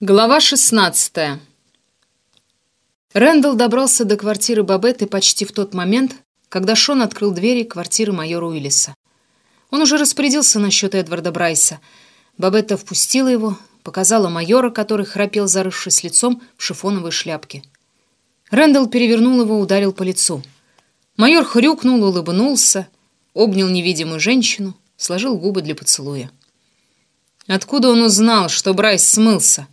Глава 16 Рэндалл добрался до квартиры Бабетты почти в тот момент, когда Шон открыл двери квартиры майора Уиллиса. Он уже распорядился насчет Эдварда Брайса. Бабетта впустила его, показала майора, который храпел, зарывшись лицом в шифоновой шляпке. Рэндалл перевернул его, ударил по лицу. Майор хрюкнул, улыбнулся, обнял невидимую женщину, сложил губы для поцелуя. Откуда он узнал, что Брайс смылся?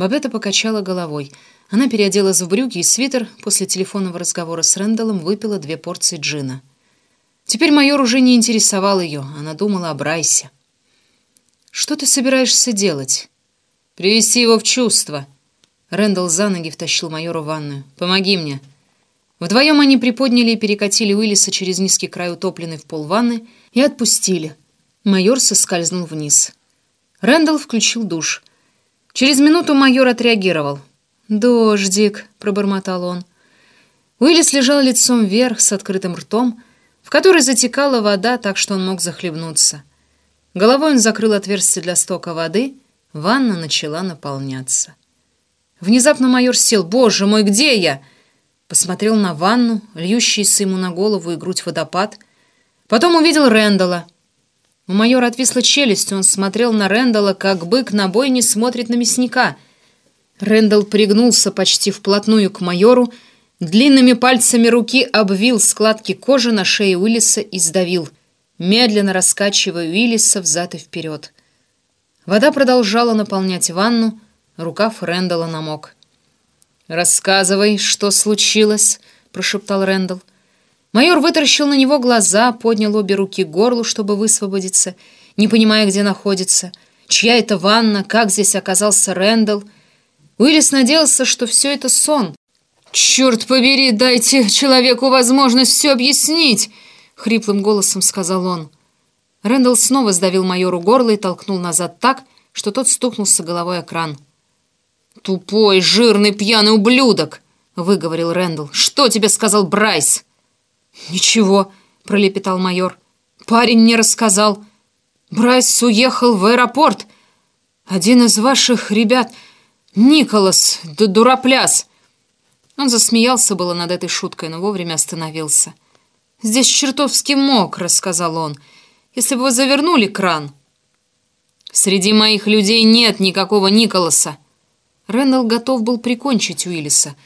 Бабетта покачала головой. Она переоделась в брюки и свитер, после телефонного разговора с Рэндаллом выпила две порции джина. Теперь майор уже не интересовал ее, она думала о Брайсе. «Что ты собираешься делать?» «Привести его в чувство». Рэндалл за ноги втащил майора в ванную. «Помоги мне». Вдвоем они приподняли и перекатили Уиллиса через низкий край утопленной в пол ванны и отпустили. Майор соскользнул вниз. Рэндалл включил душ. Через минуту майор отреагировал. «Дождик», — пробормотал он. Уиллис лежал лицом вверх с открытым ртом, в который затекала вода, так что он мог захлебнуться. Головой он закрыл отверстие для стока воды, ванна начала наполняться. Внезапно майор сел. «Боже мой, где я?» Посмотрел на ванну, льющийся ему на голову и грудь водопад. Потом увидел Рэндала — у майора отвисла челюсть, он смотрел на Рэндала, как бык на бойне смотрит на мясника. Рэндалл пригнулся почти вплотную к майору, длинными пальцами руки обвил складки кожи на шее Уиллиса и сдавил, медленно раскачивая Уиллиса взад и вперед. Вода продолжала наполнять ванну, рукав Рэндала намок. «Рассказывай, что случилось», — прошептал Рэндалл. Майор вытаращил на него глаза, поднял обе руки к горлу, чтобы высвободиться, не понимая, где находится. Чья это ванна, как здесь оказался Рэндалл. Уиллис надеялся, что все это сон. «Черт побери, дайте человеку возможность все объяснить!» — хриплым голосом сказал он. Рэндалл снова сдавил майору горло и толкнул назад так, что тот стукнулся головой о кран. «Тупой, жирный, пьяный ублюдок!» — выговорил Рэндалл. «Что тебе сказал Брайс?» «Ничего», — пролепетал майор. «Парень мне рассказал. Брайс уехал в аэропорт. Один из ваших ребят, Николас, дурапляс». Он засмеялся было над этой шуткой, но вовремя остановился. «Здесь чертовски мокро», — сказал он. «Если бы вы завернули кран». «Среди моих людей нет никакого Николаса». Рэндалл готов был прикончить Уиллиса.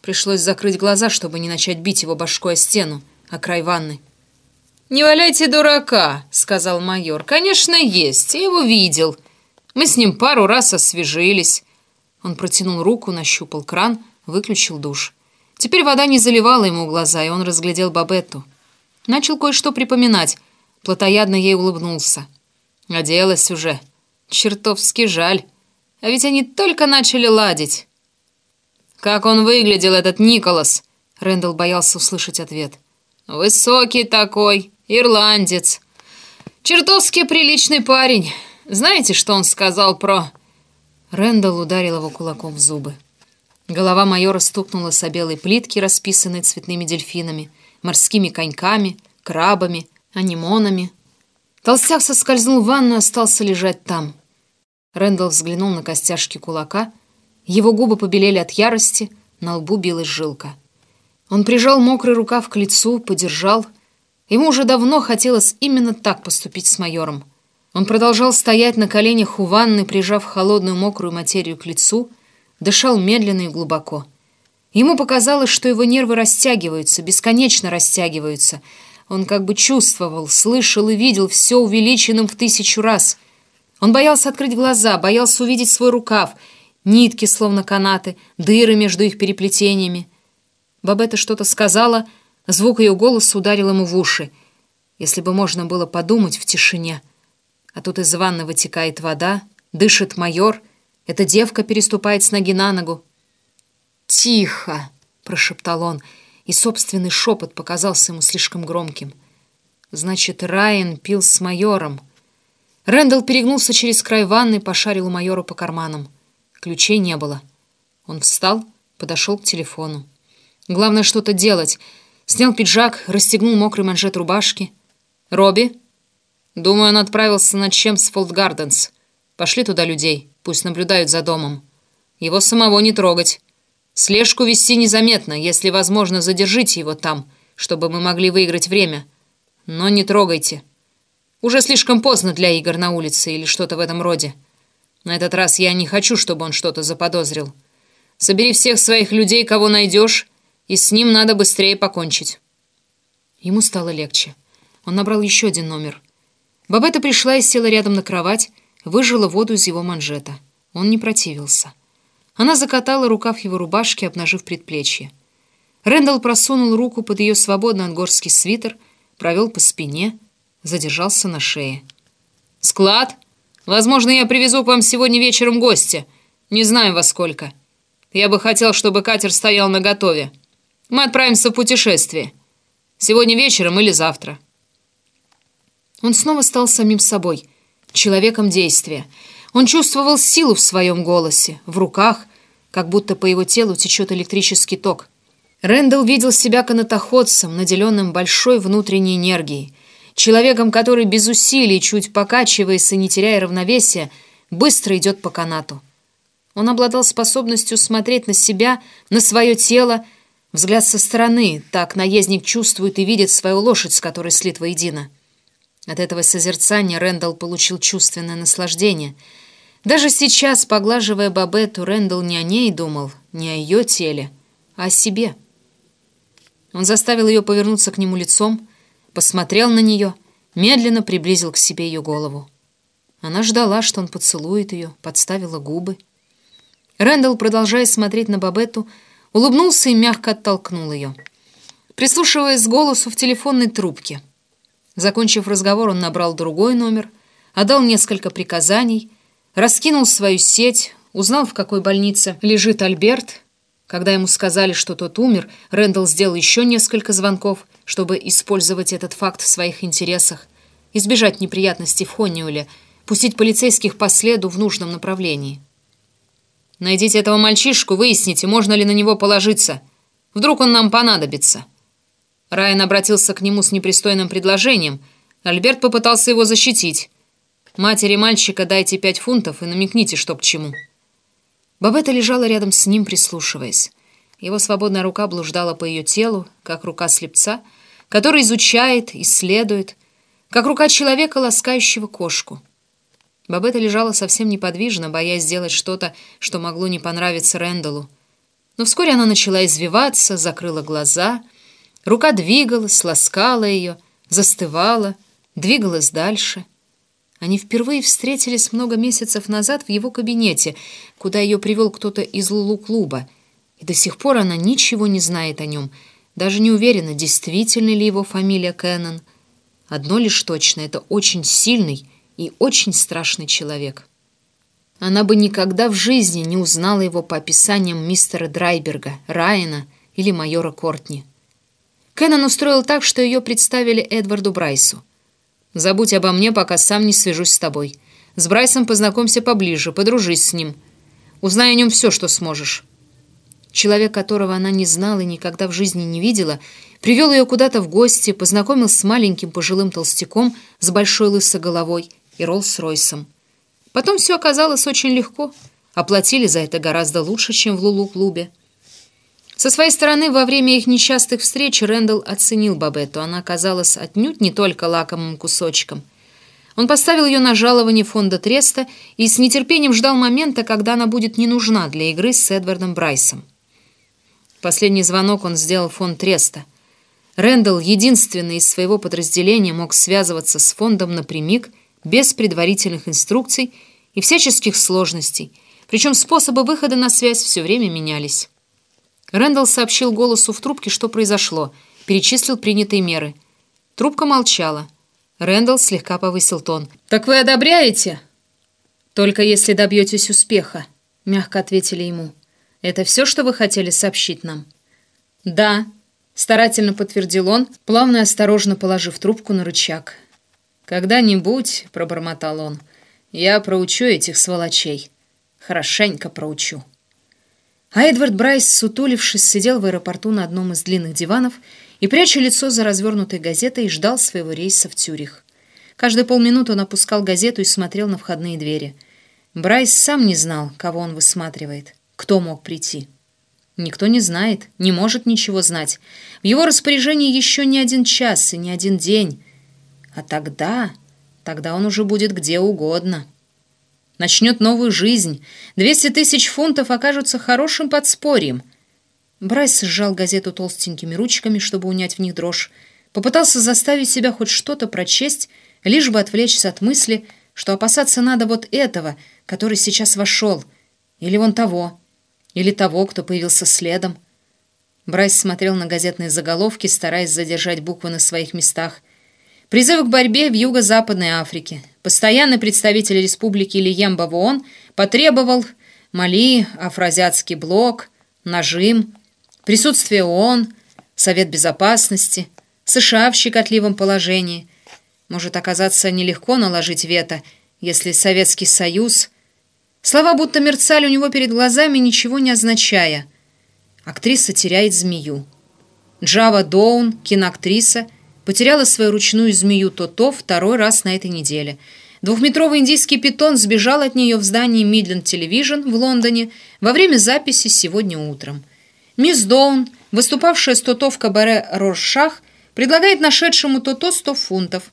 Пришлось закрыть глаза, чтобы не начать бить его башкой о стену о край ванны. «Не валяйте дурака», — сказал майор. «Конечно, есть. Я его видел. Мы с ним пару раз освежились». Он протянул руку, нащупал кран, выключил душ. Теперь вода не заливала ему глаза, и он разглядел Бабетту. Начал кое-что припоминать. Платоядно ей улыбнулся. «Оделась уже. Чертовски жаль. А ведь они только начали ладить». «Как он выглядел, этот Николас?» Рэндалл боялся услышать ответ. Высокий такой, ирландец. Чертовски приличный парень. Знаете, что он сказал про...» Рэндалл ударил его кулаком в зубы. Голова майора стукнула с белой плитки, расписанной цветными дельфинами, морскими коньками, крабами, анимонами. Толстяк соскользнул в ванну и остался лежать там. Рэндалл взглянул на костяшки кулака. Его губы побелели от ярости, на лбу билась жилка. Он прижал мокрый рукав к лицу, подержал. Ему уже давно хотелось именно так поступить с майором. Он продолжал стоять на коленях у ванны, прижав холодную мокрую материю к лицу, дышал медленно и глубоко. Ему показалось, что его нервы растягиваются, бесконечно растягиваются. Он как бы чувствовал, слышал и видел все увеличенным в тысячу раз. Он боялся открыть глаза, боялся увидеть свой рукав, нитки, словно канаты, дыры между их переплетениями. Бабетта что-то сказала, звук ее голоса ударил ему в уши. Если бы можно было подумать в тишине. А тут из ванны вытекает вода, дышит майор, эта девка переступает с ноги на ногу. «Тихо!» — прошептал он, и собственный шепот показался ему слишком громким. «Значит, Райан пил с майором». Рэндалл перегнулся через край ванны, пошарил у майора по карманам. Ключей не было. Он встал, подошел к телефону. Главное что-то делать. Снял пиджак, расстегнул мокрый манжет рубашки. «Робби?» «Думаю, он отправился на Чемс Фолдгарденс. Пошли туда людей, пусть наблюдают за домом. Его самого не трогать. Слежку вести незаметно, если возможно, задержите его там, чтобы мы могли выиграть время. Но не трогайте. Уже слишком поздно для игр на улице или что-то в этом роде. На этот раз я не хочу, чтобы он что-то заподозрил. Собери всех своих людей, кого найдешь, и с ним надо быстрее покончить». Ему стало легче. Он набрал еще один номер. Бабета пришла и села рядом на кровать, выжила воду из его манжета. Он не противился. Она закатала рукав его рубашки, обнажив предплечье. Рэндалл просунул руку под ее свободный ангорский свитер, провел по спине, задержался на шее. «Склад? Возможно, я привезу к вам сегодня вечером гостя. Не знаю, во сколько. Я бы хотел, чтобы катер стоял наготове. Мы отправимся в путешествие. Сегодня вечером или завтра». Он снова стал самим собой, человеком действия. Он чувствовал силу в своем голосе, в руках, как будто по его телу течет электрический ток. Рэндалл видел себя канатоходцем, наделенным большой внутренней энергией, человеком, который без усилий, чуть покачиваясь и не теряя равновесия, быстро идет по канату. Он обладал способностью смотреть на себя, на свое тело, взгляд со стороны, так наездник чувствует и видит свою лошадь, с которой слит воедино. От этого созерцания Рэндалл получил чувственное наслаждение. Даже сейчас, поглаживая Бабетту, Рэндалл не о ней думал, не о ее теле, а о себе. Он заставил ее повернуться к нему лицом, посмотрел на нее, медленно приблизил к себе ее голову. Она ждала, что он поцелует ее, подставила губы. Рэндалл, продолжая смотреть на Бабетту, улыбнулся и мягко оттолкнул ее. Прислушиваясь к голосу в телефонной трубке — Закончив разговор, он набрал другой номер, отдал несколько приказаний, раскинул свою сеть, узнал, в какой больнице лежит Альберт. Когда ему сказали, что тот умер, Рэндалл сделал еще несколько звонков, чтобы использовать этот факт в своих интересах, избежать неприятностей в Хонниуле, пустить полицейских по следу в нужном направлении. «Найдите этого мальчишку, выясните, можно ли на него положиться. Вдруг он нам понадобится». Райан обратился к нему с непристойным предложением. Альберт попытался его защитить. «Матери мальчика дайте пять фунтов и намекните, что к чему». Бабетта лежала рядом с ним, прислушиваясь. Его свободная рука блуждала по ее телу, как рука слепца, который изучает, исследует, как рука человека, ласкающего кошку. Бабетта лежала совсем неподвижно, боясь сделать что-то, что могло не понравиться Рэндаллу. Но вскоре она начала извиваться, закрыла глаза — Рука двигалась, ласкала ее, застывала, двигалась дальше. Они впервые встретились много месяцев назад в его кабинете, куда ее привел кто-то из Лулу-клуба, и до сих пор она ничего не знает о нем, даже не уверена, действительно ли его фамилия Кэннон. Одно лишь точно — это очень сильный и очень страшный человек. Она бы никогда в жизни не узнала его по описаниям мистера Драйберга, Райана или майора Кортни. Кеннон устроил так, что ее представили Эдварду Брайсу. «Забудь обо мне, пока сам не свяжусь с тобой. С Брайсом познакомься поближе, подружись с ним. Узнай о нем все, что сможешь». Человек, которого она не знала и никогда в жизни не видела, привел ее куда-то в гости, познакомил с маленьким пожилым толстяком с большой лысой головой и Роллс-Ройсом. Потом все оказалось очень легко. Оплатили за это гораздо лучше, чем в Лулу-клубе. Со своей стороны, во время их несчастных встреч Рэндалл оценил Бабетту. Она оказалась отнюдь не только лакомым кусочком. Он поставил ее на жалование фонда Треста и с нетерпением ждал момента, когда она будет не нужна для игры с Эдвардом Брайсом. Последний звонок он сделал фонд Треста. Рэндалл, единственный из своего подразделения, мог связываться с фондом напрямик, без предварительных инструкций и всяческих сложностей, причем способы выхода на связь все время менялись. Рэндалл сообщил голосу в трубке, что произошло, перечислил принятые меры. Трубка молчала. Рэндалл слегка повысил тон. «Так вы одобряете?» «Только если добьетесь успеха», — мягко ответили ему. «Это все, что вы хотели сообщить нам?» «Да», — старательно подтвердил он, плавно и осторожно положив трубку на рычаг. «Когда-нибудь», — пробормотал он, — «я проучу этих сволочей. Хорошенько проучу». А Эдвард Брайс, ссутулившись, сидел в аэропорту на одном из длинных диванов и, пряча лицо за развернутой газетой, ждал своего рейса в Цюрих. Каждые полминуты он опускал газету и смотрел на входные двери. Брайс сам не знал, кого он высматривает, кто мог прийти. Никто не знает, не может ничего знать. В его распоряжении еще не один час и не один день. А тогда, тогда он уже будет где угодно. Начнет новую жизнь. Двести тысяч фунтов окажутся хорошим подспорьем. Брайс сжал газету толстенькими ручками, чтобы унять в них дрожь. Попытался заставить себя хоть что-то прочесть, лишь бы отвлечься от мысли, что опасаться надо вот этого, который сейчас вошел, или вон того, или того, кто появился следом. Брайс смотрел на газетные заголовки, стараясь задержать буквы на своих местах. Призывы к борьбе в Юго-Западной Африке. Постоянный представитель республики Лиемба в ООН потребовал Мали, Афроазиатский блок, нажим, присутствие ООН, Совет Безопасности, США в щекотливом положении. Может оказаться нелегко наложить вето, если Советский Союз... Слова будто мерцали у него перед глазами, ничего не означая. Актриса теряет змею. Джава Доун, киноактриса, потеряла свою ручную змею То-То второй раз на этой неделе. Двухметровый индийский питон сбежал от нее в здании Midland Television в Лондоне во время записи сегодня утром. Мисс Доун, выступавшая с То-То в кабаре Роршах, предлагает нашедшему То-То 100 фунтов.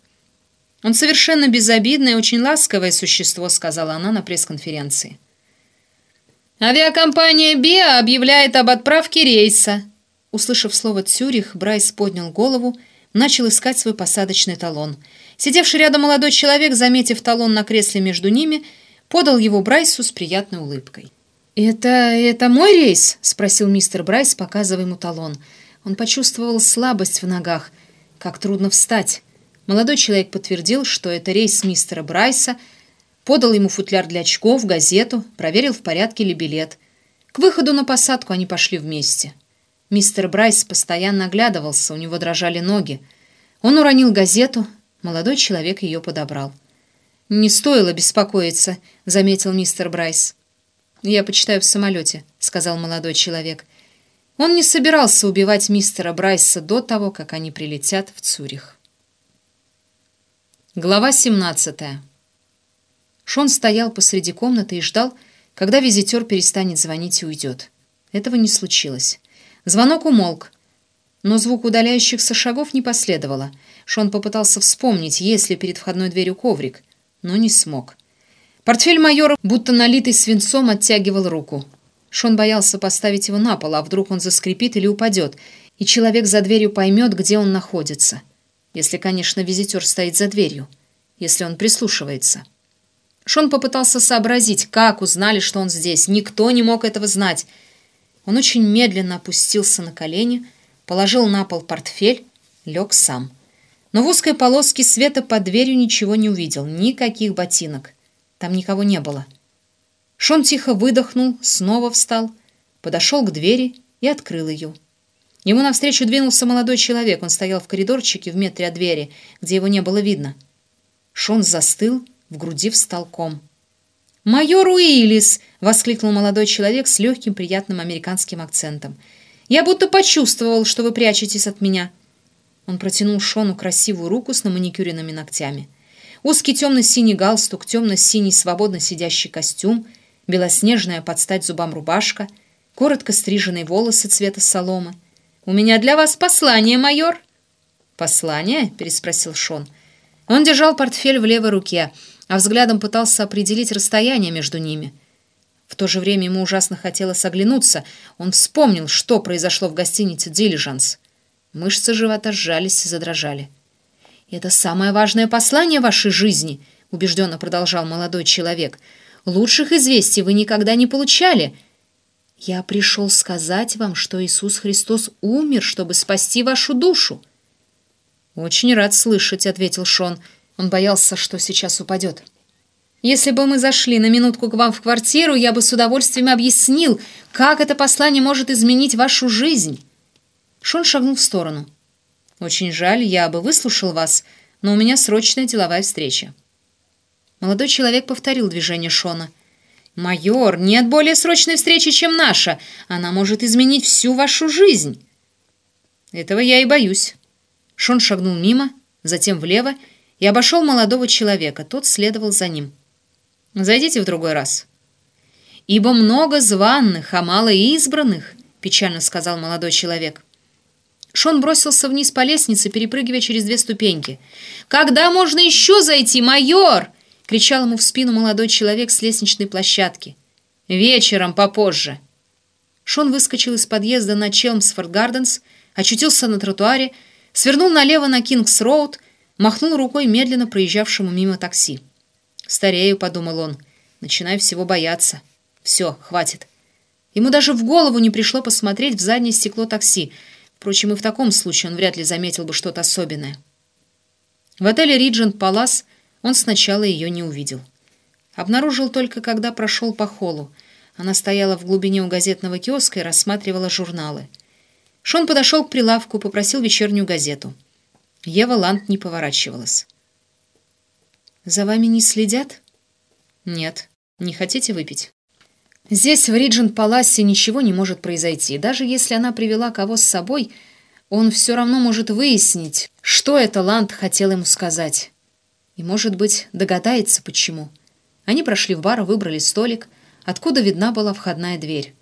«Он совершенно безобидное очень ласковое существо», — сказала она на пресс-конференции. «Авиакомпания «Биа» объявляет об отправке рейса». Услышав слово «Цюрих», Брайс поднял голову, начал искать свой посадочный талон. Сидевший рядом молодой человек, заметив талон на кресле между ними, подал его Брайсу с приятной улыбкой. «Это... это мой рейс?» — спросил мистер Брайс, показывая ему талон. Он почувствовал слабость в ногах. Как трудно встать. Молодой человек подтвердил, что это рейс мистера Брайса, подал ему футляр для очков, газету, проверил, в порядке ли билет. К выходу на посадку они пошли вместе. Мистер Брайс постоянно оглядывался, у него дрожали ноги. Он уронил газету, молодой человек ее подобрал. «Не стоило беспокоиться», — заметил мистер Брайс. «Я почитаю в самолете», — сказал молодой человек. Он не собирался убивать мистера Брайса до того, как они прилетят в Цюрих. Глава 17. Шон стоял посреди комнаты и ждал, когда визитер перестанет звонить и уйдет. Этого не случилось. Звонок умолк, но звук удаляющихся шагов не последовало. Шон попытался вспомнить, есть ли перед входной дверью коврик, но не смог. Портфель майора, будто налитый свинцом, оттягивал руку. Шон боялся поставить его на пол, а вдруг он заскрипит или упадет, и человек за дверью поймет, где он находится. Если, конечно, визитер стоит за дверью, если он прислушивается. Шон попытался сообразить, как узнали, что он здесь. Никто не мог этого знать. Он очень медленно опустился на колени, положил на пол портфель, лег сам. Но в узкой полоске света под дверью ничего не увидел, никаких ботинок. Там никого не было. Шон тихо выдохнул, снова встал, подошел к двери и открыл ее. Ему навстречу двинулся молодой человек. Он стоял в коридорчике в метре от двери, где его не было видно. Шон застыл, в груди встал ком. «Майор Уиллис!» — воскликнул молодой человек с легким приятным американским акцентом. «Я будто почувствовал, что вы прячетесь от меня». Он протянул Шону красивую руку с наманикюренными ногтями. Узкий темно-синий галстук, темно-синий свободно сидящий костюм — белоснежная под стать зубам рубашка, коротко стриженные волосы цвета соломы. «У меня для вас послание, майор!» «Послание?» — переспросил Шон. Он держал портфель в левой руке, а взглядом пытался определить расстояние между ними. В то же время ему ужасно хотелось оглянуться. Он вспомнил, что произошло в гостинице «Дилижанс». Мышцы живота сжались и задрожали. «Это самое важное послание вашей жизни», — убежденно продолжал молодой человек — Лучших известий вы никогда не получали. Я пришел сказать вам, что Иисус Христос умер, чтобы спасти вашу душу. «Очень рад слышать», — ответил Шон. Он боялся, что сейчас упадет. «Если бы мы зашли на минутку к вам в квартиру, я бы с удовольствием объяснил, как это послание может изменить вашу жизнь». Шон шагнул в сторону. «Очень жаль, я бы выслушал вас, но у меня срочная деловая встреча». Молодой человек повторил движение Шона. «Майор, нет более срочной встречи, чем наша. Она может изменить всю вашу жизнь». «Этого я и боюсь». Шон шагнул мимо, затем влево и обошел молодого человека. Тот следовал за ним. Зайдите в другой раз. Ибо много званных, а мало избранных, печально сказал молодой человек. Шон бросился вниз по лестнице, перепрыгивая через две ступеньки. «Когда можно еще зайти, майор?» — кричал ему в спину молодой человек с лестничной площадки. «Вечером, попозже». Шон выскочил из подъезда на Челмсфорд Гарденс, очутился на тротуаре, свернул налево на Кингс-Роуд, махнул рукой медленно проезжавшему мимо такси. «Старею», — подумал он, — «начинаю всего бояться. Все, хватит». Ему даже в голову не пришло посмотреть в заднее стекло такси. Впрочем, и в таком случае он вряд ли заметил бы что-то особенное. В отеле «Риджент Палас» он сначала ее не увидел. Обнаружил только, когда прошел по холлу. Она стояла в глубине у газетного киоска и рассматривала журналы. Шон подошел к прилавку, попросил вечернюю газету. Ева Ланд не поворачивалась. «За вами не следят?» «Нет. Не хотите выпить?» Здесь, в Риджент-Паласе, ничего не может произойти. Даже если она привела кого с собой, он все равно может выяснить, что это Ланд хотел ему сказать. И, может быть, догадается, почему. Они прошли в бар, выбрали столик, откуда видна была входная дверь.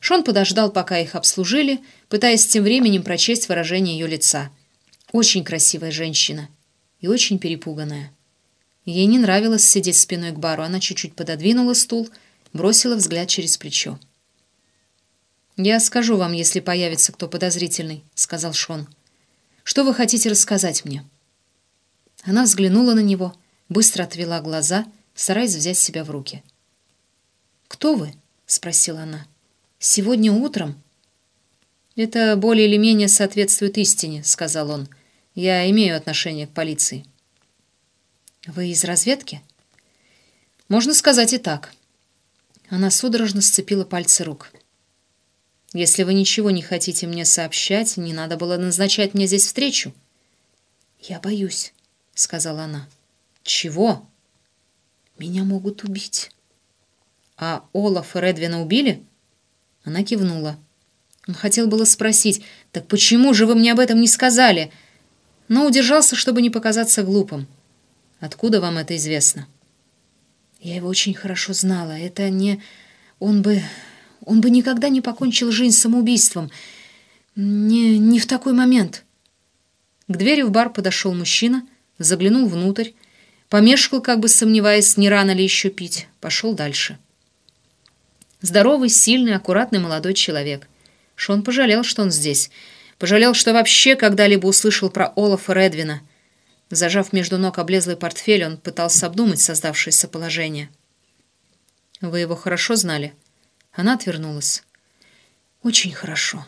Шон подождал, пока их обслужили, пытаясь тем временем прочесть выражение ее лица. Очень красивая женщина и очень перепуганная. Ей не нравилось сидеть спиной к бару. Она чуть-чуть пододвинула стул, бросила взгляд через плечо. «Я скажу вам, если появится кто подозрительный», — сказал Шон. «Что вы хотите рассказать мне?» Она взглянула на него, быстро отвела глаза, стараясь взять себя в руки. «Кто вы?» — спросила она. «Сегодня утром?» «Это более или менее соответствует истине», — сказал он. «Я имею отношение к полиции». «Вы из разведки?» «Можно сказать и так». Она судорожно сцепила пальцы рук. «Если вы ничего не хотите мне сообщать, не надо было назначать мне здесь встречу». «Я боюсь», — сказала она. «Чего?» «Меня могут убить». «А Олаф и Редвина убили?» Она кивнула. Он хотел было спросить, «Так почему же вы мне об этом не сказали?» Но удержался, чтобы не показаться глупым. «Откуда вам это известно?» «Я его очень хорошо знала. Это не... Он бы... Он бы никогда не покончил жизнь самоубийством. Не, не в такой момент». К двери в бар подошел мужчина, заглянул внутрь, помешкал, как бы сомневаясь, не рано ли еще пить, пошел дальше. Здоровый, сильный, аккуратный молодой человек. Шон пожалел, что он здесь. Пожалел, что вообще когда-либо услышал про Олафа Редвина. Зажав между ног облезлый портфель, он пытался обдумать создавшееся положение. «Вы его хорошо знали?» Она отвернулась. «Очень хорошо».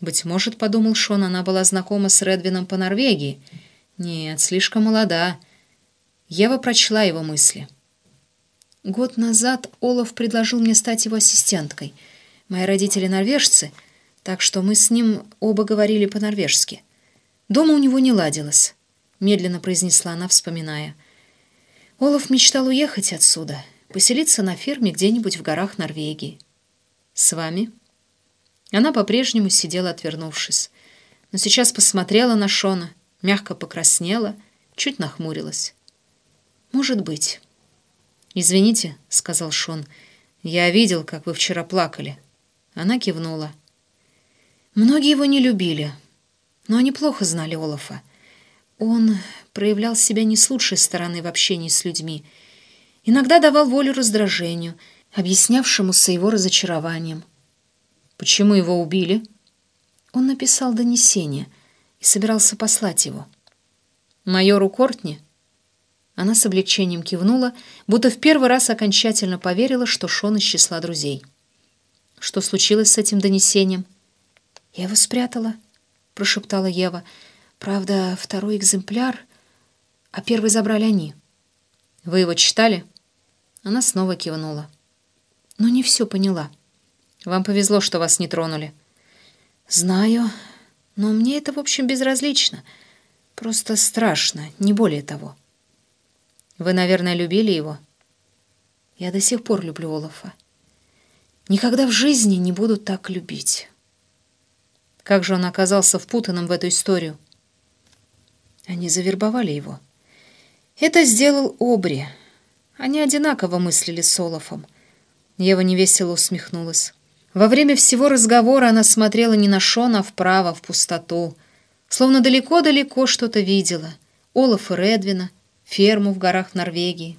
Быть может, подумал Шон, она была знакома с Редвином по Норвегии. Нет, слишком молода. Ева прочла его мысли. Год назад Олаф предложил мне стать его ассистенткой. Мои родители норвежцы, так что мы с ним оба говорили по-норвежски. Дома у него не ладилось, медленно произнесла она, вспоминая. Олаф мечтал уехать отсюда, поселиться на ферме где-нибудь в горах Норвегии. С вами? Она по-прежнему сидела, отвернувшись, но сейчас посмотрела на Шона, мягко покраснела, чуть нахмурилась. Может быть. «Извините», — сказал Шон, — «я видел, как вы вчера плакали». Она кивнула. Многие его не любили, но они плохо знали Олафа. Он проявлял себя не с лучшей стороны в общении с людьми. Иногда давал волю раздражению, объяснявшемуся его разочарованием. «Почему его убили?» Он написал донесение и собирался послать его. «Майору Кортни?» Она с облегчением кивнула, будто в первый раз окончательно поверила, что Шон из числа друзей. «Что случилось с этим донесением?» «Я его спрятала», — прошептала Ева. «Правда, второй экземпляр, а первый забрали они». «Вы его читали?» Она снова кивнула. «Но не все поняла. Вам повезло, что вас не тронули». «Знаю, но мне это, в общем, безразлично. Просто страшно, не более того». Вы, наверное, любили его? Я до сих пор люблю Олафа. Никогда в жизни не буду так любить. Как же он оказался впутанным в эту историю? Они завербовали его. Это сделал Обри. Они одинаково мыслили с Олафом. Ева невесело усмехнулась. Во время всего разговора она смотрела не на Шона, а вправо, в пустоту. Словно далеко-далеко что-то видела. Олаф и Редвина, ферму в горах Норвегии.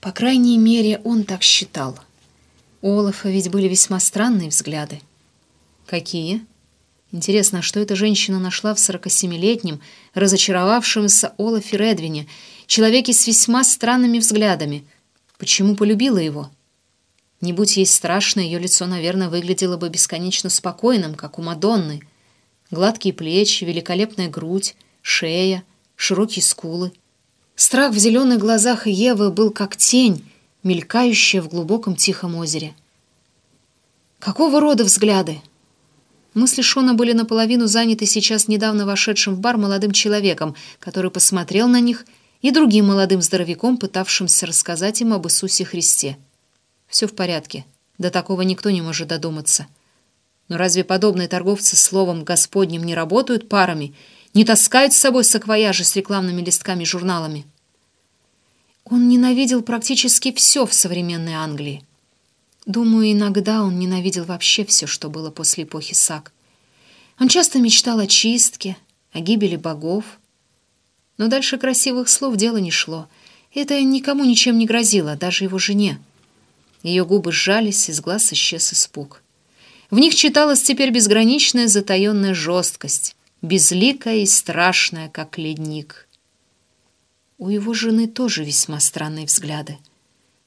По крайней мере, он так считал. У Олафа ведь были весьма странные взгляды. Какие? Интересно, а что эта женщина нашла в 47-летнем, разочаровавшемся Олафе Редвине, человеке с весьма странными взглядами? Почему полюбила его? Не будь ей страшно, ее лицо, наверное, выглядело бы бесконечно спокойным, как у Мадонны. Гладкие плечи, великолепная грудь, шея, широкие скулы. Страх в зеленых глазах Евы был как тень, мелькающая в глубоком тихом озере. Какого рода взгляды? Мысли Шона были наполовину заняты сейчас недавно вошедшим в бар молодым человеком, который посмотрел на них, и другим молодым здоровяком, пытавшимся рассказать им об Иисусе Христе. Все в порядке. До такого никто не может додуматься. Но разве подобные торговцы словом «Господним» не работают парами, не таскают с собой саквояжи с рекламными листками журналами? Он ненавидел практически все в современной Англии. Думаю, иногда он ненавидел вообще все, что было после эпохи Сак. Он часто мечтал о чистке, о гибели богов. Но дальше красивых слов дело не шло. Это никому ничем не грозило, даже его жене. Ее губы сжались, из глаз исчез испуг. В них читалась теперь безграничная затаенная жесткость, безликая и страшная, как ледник. У его жены тоже весьма странные взгляды.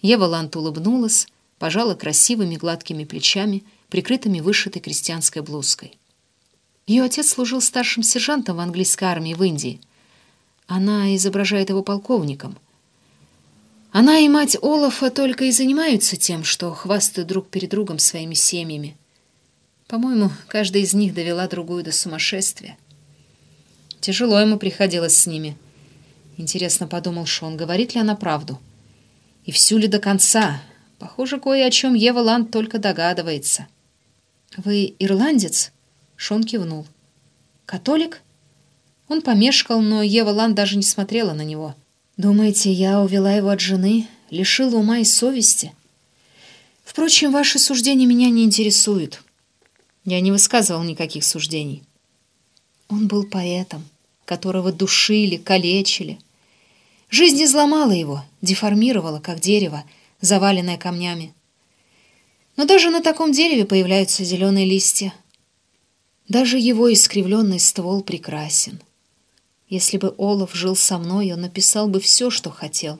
Ева Лант улыбнулась, пожала красивыми гладкими плечами, прикрытыми вышитой крестьянской блузкой. Ее отец служил старшим сержантом в английской армии в Индии. Она изображает его полковником. Она и мать Олафа только и занимаются тем, что хвастают друг перед другом своими семьями. По-моему, каждая из них довела другую до сумасшествия. Тяжело ему приходилось с ними. Интересно, подумал Шон, говорит ли она правду? И всю ли до конца, Похоже, кое о чем Ева Ланд только догадывается. «Вы ирландец?» Шон кивнул. «Католик?» Он помешкал, но Ева Ланд даже не смотрела на него. «Думаете, я увела его от жены, лишила ума и совести?» «Впрочем, ваши суждения меня не интересуют. Я не высказывал никаких суждений». Он был поэтом, которого душили, калечили. Жизнь изломала его, деформировала, как дерево, заваленная камнями. Но даже на таком дереве появляются зеленые листья. Даже его искривленный ствол прекрасен. Если бы Олаф жил со мной, он написал бы все, что хотел.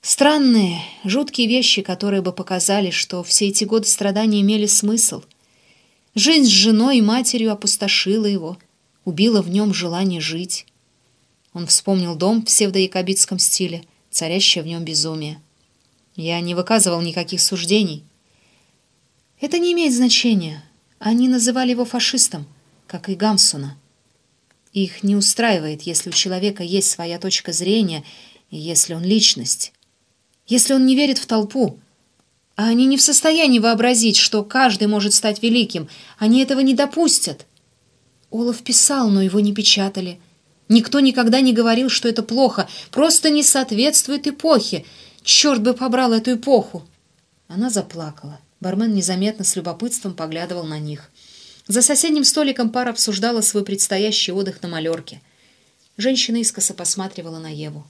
Странные, жуткие вещи, которые бы показали, что все эти годы страдания имели смысл. Жизнь с женой и матерью опустошила его, убила в нем желание жить. Он вспомнил дом в псевдоякобитском стиле, царящее в нем безумие. Я не выказывал никаких суждений. Это не имеет значения. Они называли его фашистом, как и Гамсуна. Их не устраивает, если у человека есть своя точка зрения, если он личность. Если он не верит в толпу. А они не в состоянии вообразить, что каждый может стать великим. Они этого не допустят. Олаф писал, но его не печатали. Никто никогда не говорил, что это плохо, просто не соответствует эпохе, Черт бы побрал эту эпоху!» Она заплакала. Бармен незаметно с любопытством поглядывал на них. За соседним столиком пара обсуждала свой предстоящий отдых на малерке. Женщина искоса посматривала на Еву.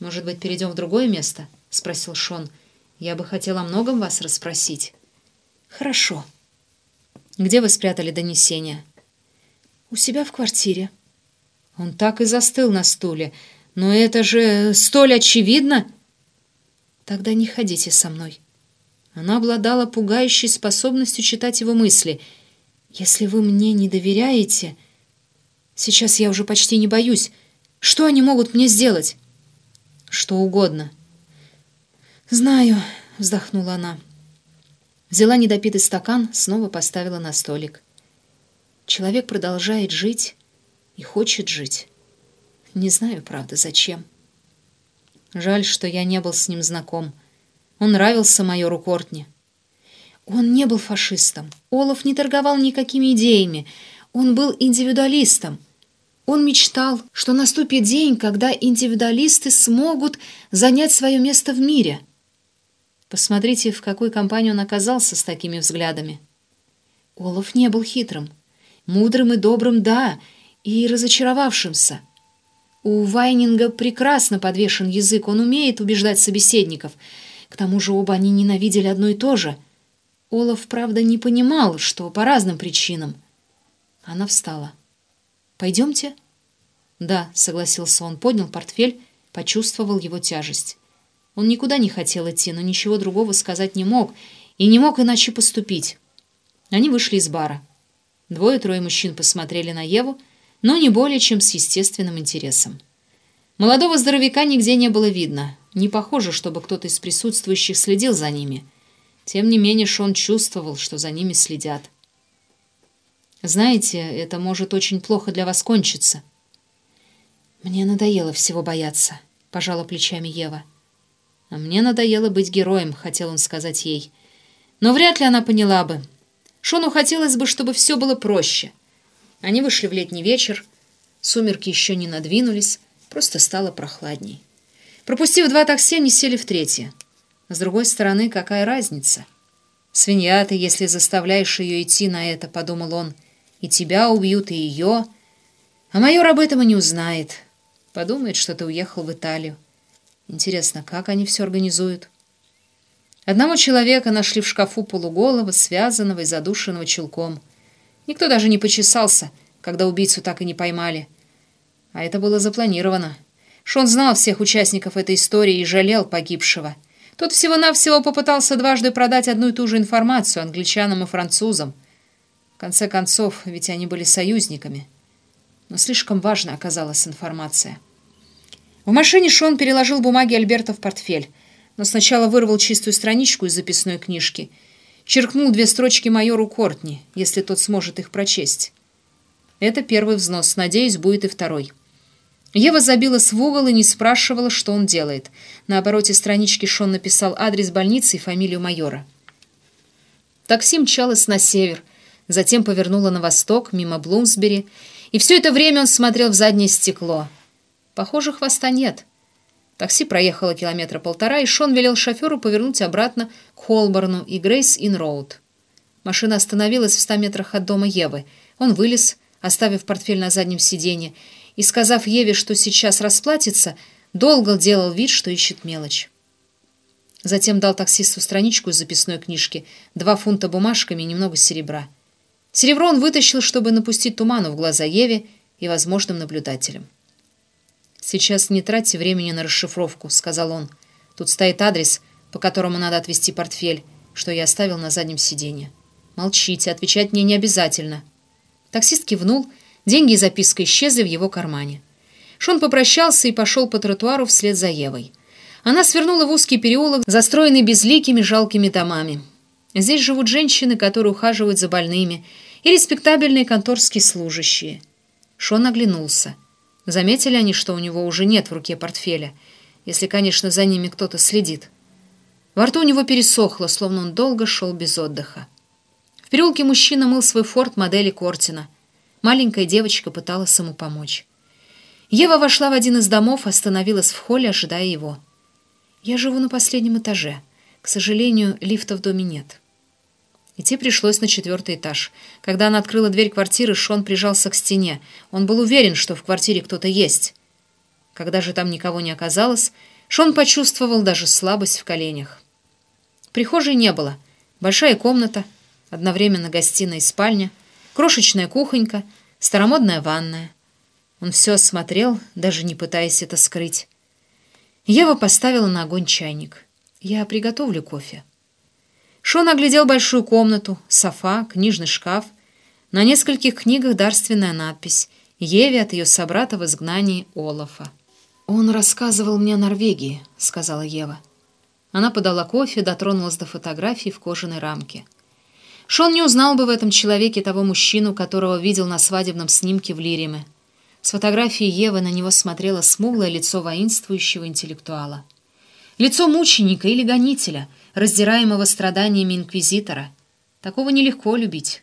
«Может быть, перейдем в другое место?» — спросил Шон. «Я бы хотела о многом вас расспросить». «Хорошо». «Где вы спрятали донесение?» «У себя в квартире». Он так и застыл на стуле. «Но это же столь очевидно!» Тогда не ходите со мной. Она обладала пугающей способностью читать его мысли. Если вы мне не доверяете... Сейчас я уже почти не боюсь. Что они могут мне сделать? Что угодно. Знаю, вздохнула она. Взяла недопитый стакан, снова поставила на столик. Человек продолжает жить и хочет жить. Не знаю, правда, зачем. Жаль, что я не был с ним знаком. Он нравился майору Кортни. Он не был фашистом. Олаф не торговал никакими идеями. Он был индивидуалистом. Он мечтал, что наступит день, когда индивидуалисты смогут занять свое место в мире. Посмотрите, в какой компании он оказался с такими взглядами. Олаф не был хитрым. Мудрым и добрым, да, и разочаровавшимся. У Вайнинга прекрасно подвешен язык, он умеет убеждать собеседников. К тому же оба они ненавидели одно и то же. Олаф, правда, не понимал, что по разным причинам. Она встала. «Пойдемте?» «Да», — согласился он, поднял портфель, почувствовал его тяжесть. Он никуда не хотел идти, но ничего другого сказать не мог, и не мог иначе поступить. Они вышли из бара. Двое-трое мужчин посмотрели на Еву, но не более чем с естественным интересом. Молодого здоровяка нигде не было видно. Не похоже, чтобы кто-то из присутствующих следил за ними. Тем не менее, Шон чувствовал, что за ними следят. «Знаете, это может очень плохо для вас кончиться». «Мне надоело всего бояться», — пожала плечами Ева. «А мне надоело быть героем», — хотел он сказать ей. Но вряд ли она поняла бы. Шону хотелось бы, чтобы все было проще. Они вышли в летний вечер. Сумерки еще не надвинулись, просто стало прохладней. Пропустив два такси, они сели в третье. С другой стороны, какая разница? «Свинья ты, если заставляешь ее идти на это», — подумал он. «И тебя убьют, и ее. А майор об этом и не узнает. Подумает, что ты уехал в Италию. Интересно, как они все организуют?» Одного человека нашли в шкафу полуголого, связанного и задушенного чулком. Никто даже не почесался, когда убийцу так и не поймали. А это было запланировано. Шон знал всех участников этой истории и жалел погибшего. Тот всего-навсего попытался дважды продать одну и ту же информацию англичанам и французам. В конце концов, ведь они были союзниками. Но слишком важна оказалась информация. В машине Шон переложил бумаги Альберта в портфель но сначала вырвал чистую страничку из записной книжки, черкнул две строчки майору Кортни, если тот сможет их прочесть. Это первый взнос, надеюсь, будет и второй. Ева забилась в угол и не спрашивала, что он делает. На обороте странички Шон написал адрес больницы и фамилию майора. Такси мчалось на север, затем повернуло на восток, мимо Блумсбери, и все это время он смотрел в заднее стекло. Похоже, хвоста нет. Такси проехало километра полтора, и Шон велел шоферу повернуть обратно к Холборну и Грейз-Инн-Роуд. Машина остановилась в ста метрах от дома Евы. Он вылез, оставив портфель на заднем сиденье, и, сказав Еве, что сейчас расплатится, долго делал вид, что ищет мелочь. Затем дал таксисту страничку из записной книжки, два фунта бумажками и немного серебра. Серебро он вытащил, чтобы напустить туману в глаза Еве и возможным наблюдателям. «Сейчас не тратьте времени на расшифровку», — сказал он. «Тут стоит адрес, по которому надо отвезти портфель, что я оставил на заднем сиденье. Молчите, отвечать мне не обязательно». Таксист кивнул, деньги и записка исчезли в его кармане. Шон попрощался и пошел по тротуару вслед за Евой. Она свернула в узкий переулок, застроенный безликими жалкими домами. Здесь живут женщины, которые ухаживают за больными, и респектабельные конторские служащие. Шон оглянулся. Заметили они, что у него уже нет в руке портфеля, если, конечно, за ними кто-то следит. Во рту у него пересохло, словно он долго шел без отдыха. В переулке мужчина мыл свой форт модели Кортина. Маленькая девочка пыталась ему помочь. Ева вошла в один из домов, остановилась в холле, ожидая его. «Я живу на последнем этаже. К сожалению, лифта в доме нет». Идти пришлось на четвертый этаж. Когда она открыла дверь квартиры, Шон прижался к стене. Он был уверен, что в квартире кто-то есть. Когда же там никого не оказалось, Шон почувствовал даже слабость в коленях. Прихожей не было. Большая комната, одновременно гостиная и спальня, крошечная кухонька, старомодная ванная. Он все осмотрел, даже не пытаясь это скрыть. Ева поставила на огонь чайник. «Я приготовлю кофе». Шон оглядел большую комнату, софа, книжный шкаф. На нескольких книгах дарственная надпись «Еве от ее собрата в изгнании Олафа». «Он рассказывал мне о Норвегии», — сказала Ева. Она подала кофе, дотронулась до фотографии в кожаной рамке. Шон не узнал бы в этом человеке того мужчину, которого видел на свадебном снимке в Лириме. С фотографии Евы на него смотрело смуглое лицо воинствующего интеллектуала. Лицо мученика или гонителя — раздираемого страданиями инквизитора. Такого нелегко любить.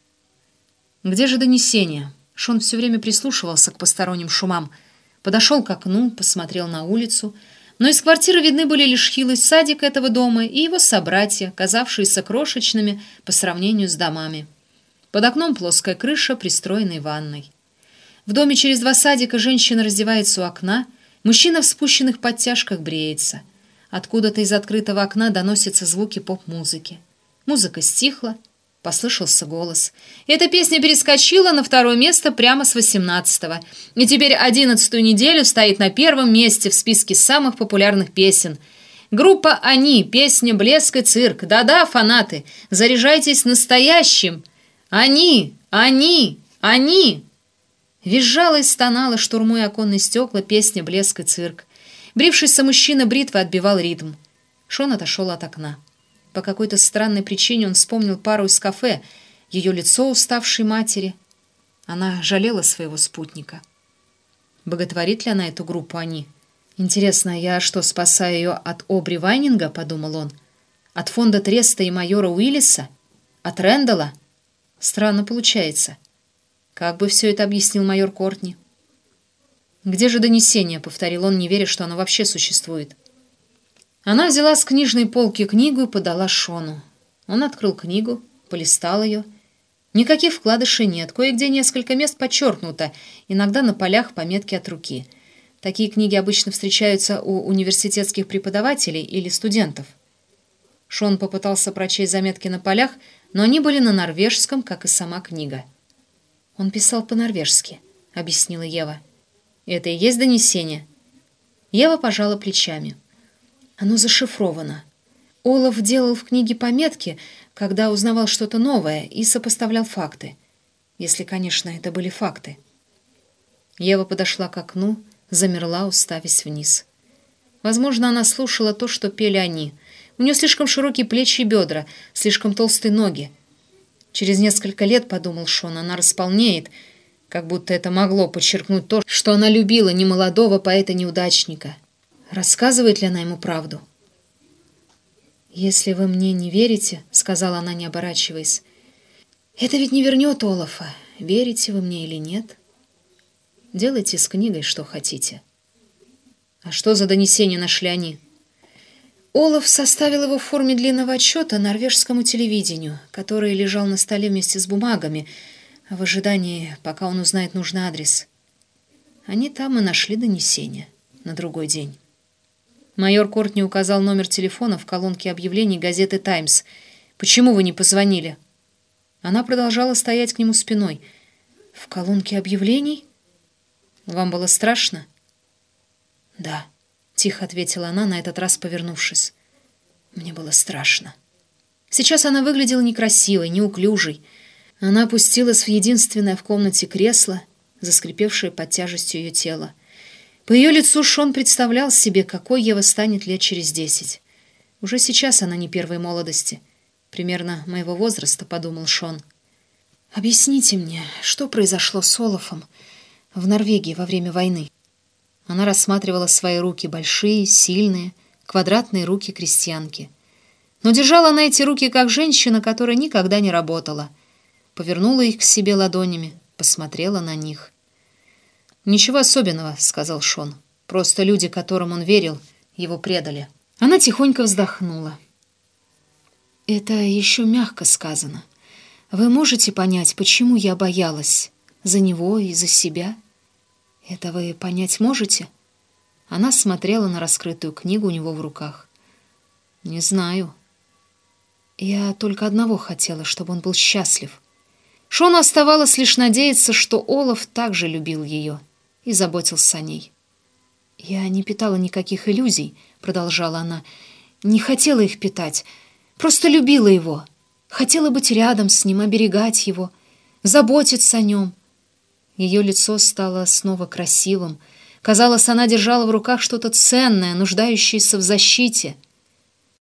Где же донесение? Шон все время прислушивался к посторонним шумам. Подошел к окну, посмотрел на улицу. Но из квартиры видны были лишь хилый садик этого дома и его собратья, казавшиеся крошечными по сравнению с домами. Под окном плоская крыша, пристроенной ванной. В доме через два садика женщина раздевается у окна, мужчина в спущенных подтяжках бреется. Откуда-то из открытого окна доносятся звуки поп-музыки. Музыка стихла, послышался голос. Эта песня перескочила на второе место прямо с восемнадцатого, и теперь одиннадцатую неделю стоит на первом месте в списке самых популярных песен. Группа «Они», песня «Блеск и цирк». Да-да, фанаты, заряжайтесь настоящим – «Они! Они! Они!» Визжала и стонала, штурмуя оконные стекла, песня «Блеск и цирк». Брившийся мужчина бритвы отбивал ритм. Шон отошел от окна. По какой-то странной причине он вспомнил пару из кафе, ее лицо уставшей матери. Она жалела своего спутника. Боготворит ли она эту группу «Они»? «Интересно, я что, спасаю ее от Обри Вайнинга?» — подумал он. «От фонда Треста и майора Уиллиса? От Рэндалла?» Странно получается. Как бы все это объяснил майор Кортни? «Где же донесение?» — повторил он, не веря, что оно вообще существует. Она взяла с книжной полки книгу и подала Шону. Он открыл книгу, полистал ее. Никаких вкладышей нет, кое-где несколько мест подчеркнуто, иногда на полях пометки от руки. Такие книги обычно встречаются у университетских преподавателей или студентов. Шон попытался прочесть заметки на полях, но они были на норвежском, как и сама книга. «Он писал по-норвежски», — объяснила Ева. «Это и есть донесение?» Ева пожала плечами. «Оно зашифровано. Олаф делал в книге пометки, когда узнавал что-то новое и сопоставлял факты. Если, конечно, это были факты». Ева подошла к окну, замерла, уставясь вниз. Возможно, она слушала то, что пели они — у нее слишком широкие плечи и бедра, слишком толстые ноги. Через несколько лет, подумал Шон, она располнеет, как будто это могло подчеркнуть то, что она любила немолодого поэта-неудачника. Рассказывает ли она ему правду? «Если вы мне не верите, — сказала она, не оборачиваясь, — это ведь не вернет Олафа. Верите вы мне или нет? Делайте с книгой, что хотите». «А что за донесение нашли они?» Олаф составил его в форме длинного отчета норвежскому телевидению, который лежал на столе вместе с бумагами, в ожидании, пока он узнает нужный адрес. Они там и нашли донесение на другой день. Майор Кортни указал номер телефона в колонке объявлений газеты «Таймс». «Почему вы не позвонили?» Она продолжала стоять к нему спиной. «В колонке объявлений? Вам было страшно?» «Да». — тихо ответила она, на этот раз повернувшись. Мне было страшно. Сейчас она выглядела некрасивой, неуклюжей. Она опустилась в единственное в комнате кресло, заскрипевшее под тяжестью ее тела. По ее лицу Шон представлял себе, какой Ева станет лет через десять. Уже сейчас она не первой молодости. Примерно моего возраста, подумал Шон. «Объясните мне, что произошло с Олафом в Норвегии во время войны?» Она рассматривала свои руки, большие, сильные, квадратные руки крестьянки. Но держала она эти руки как женщина, которая никогда не работала. Повернула их к себе ладонями, посмотрела на них. «Ничего особенного», — сказал Шон. «Просто люди, которым он верил, его предали». Она тихонько вздохнула. «Это еще мягко сказано. Вы можете понять, почему я боялась? За него и за себя?» «Это вы понять можете?» Она смотрела на раскрытую книгу у него в руках. «Не знаю. Я только одного хотела, чтобы он был счастлив». Шону оставалось лишь надеяться, что Олаф также любил ее и заботился о ней. «Я не питала никаких иллюзий», — продолжала она. «Не хотела их питать, просто любила его. Хотела быть рядом с ним, оберегать его, заботиться о нем». Ее лицо стало снова красивым. Казалось, она держала в руках что-то ценное, нуждающееся в защите —